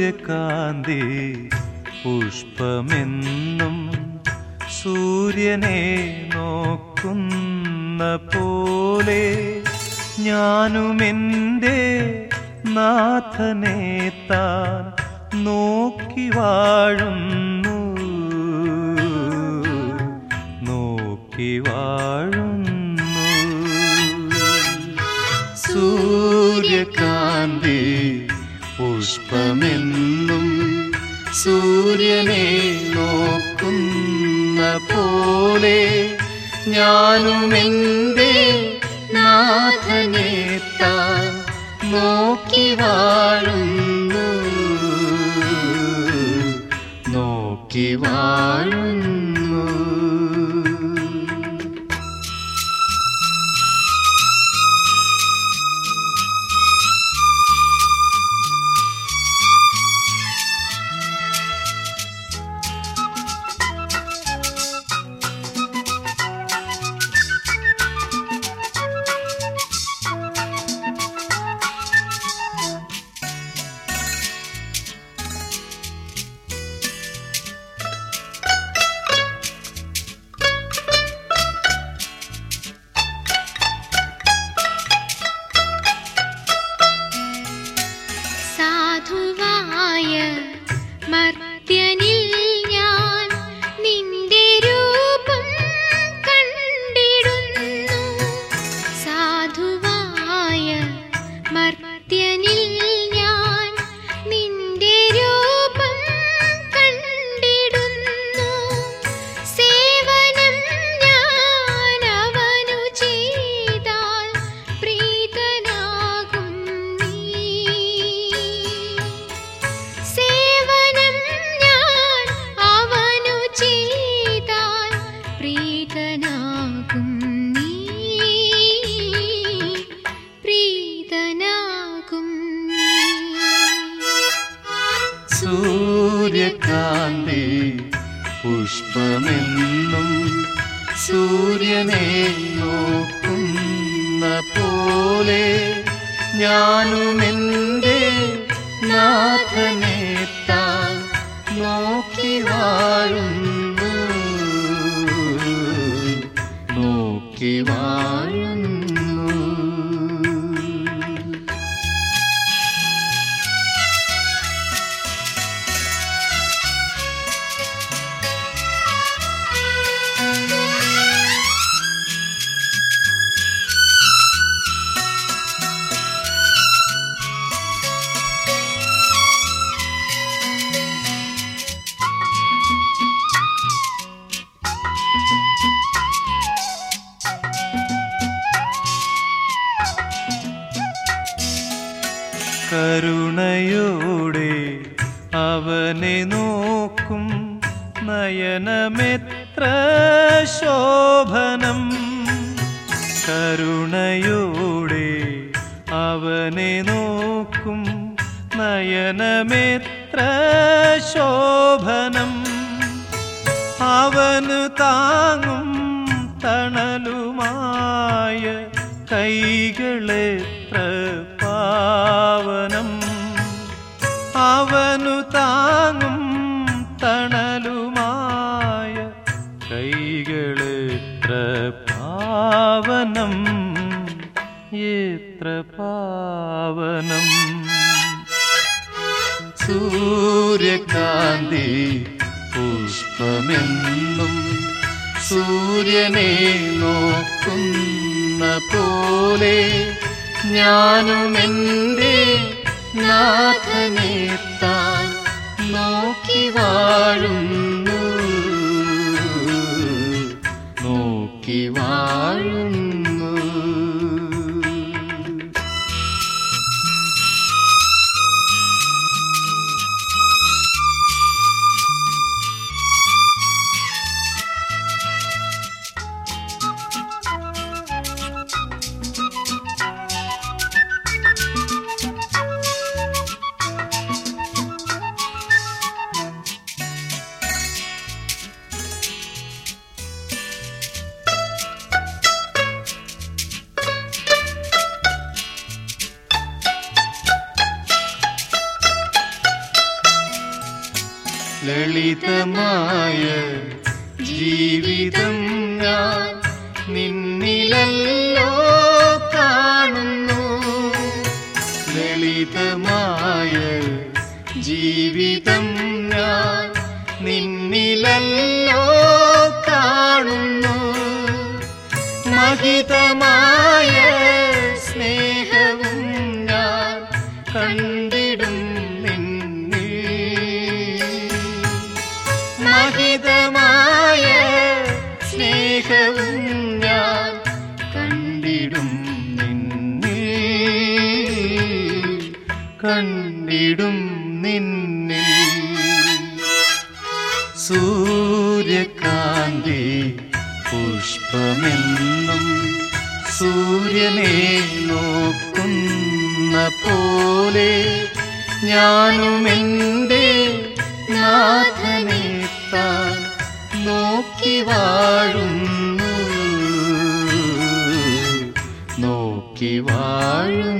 സൂര്യകാന്തി പുഷ്പമെന്നും സൂര്യനെ നോക്കുന്ന പോലെ ഞാനുമെന്റെ നാഥനെ താൻ നോക്കി വാഴുന്നു. നോക്കി വാഴുന്നു. സൂര്യകാന്തി പുഷ്പമെന്നും സൂര്യനെ നോക്കുന്ന പോലെ ഞാനുമെന്റെ നാഥനെ താൻ നോക്കി വാഴുന്നു. നോക്കി വാഴുന്നു. സൂര്യകാന്തി പുഷ്പമെന്നും സൂര്യനെ നോക്കുന്ന പോലെ ഞാനുമെന്റെ നാഥനെ താൻ നോക്കി വാഴുന്നു. കരുണയോടെ അവനെ നോക്കും നയനമെത്ര ശോഭനം. കരുണയോടെ അവനെ നോക്കും നയനമെത്ര ശോഭനം. അവന് താങ്ങും അവനു താങ്ങും തണലുമായ കൈകളെത്ര പാവനം എത്ര പാവനം. സൂര്യകാന്തി പുഷ്പമെന്നും സൂര്യനെ നോക്കുന്ന പോലെ ഞാനുമെന്റെ നാഥനെ താൻ നോക്കി വാഴുന്നു. നോക്കി വാഴുന്നു ലളിതമായ ജീവിതം ഞാൻ നിന്നിലല്ലോ. കണ്ടിടും നിന്നിൽ. സൂര്യകാന്തി പുഷ്പമെന്നും സൂര്യനെ നോക്കുന്ന പോലെ ഞാനും എന്റെ നാഥനെ താൻ നോക്കി വാഴുന്നു. നോക്കി വാഴുന്നു.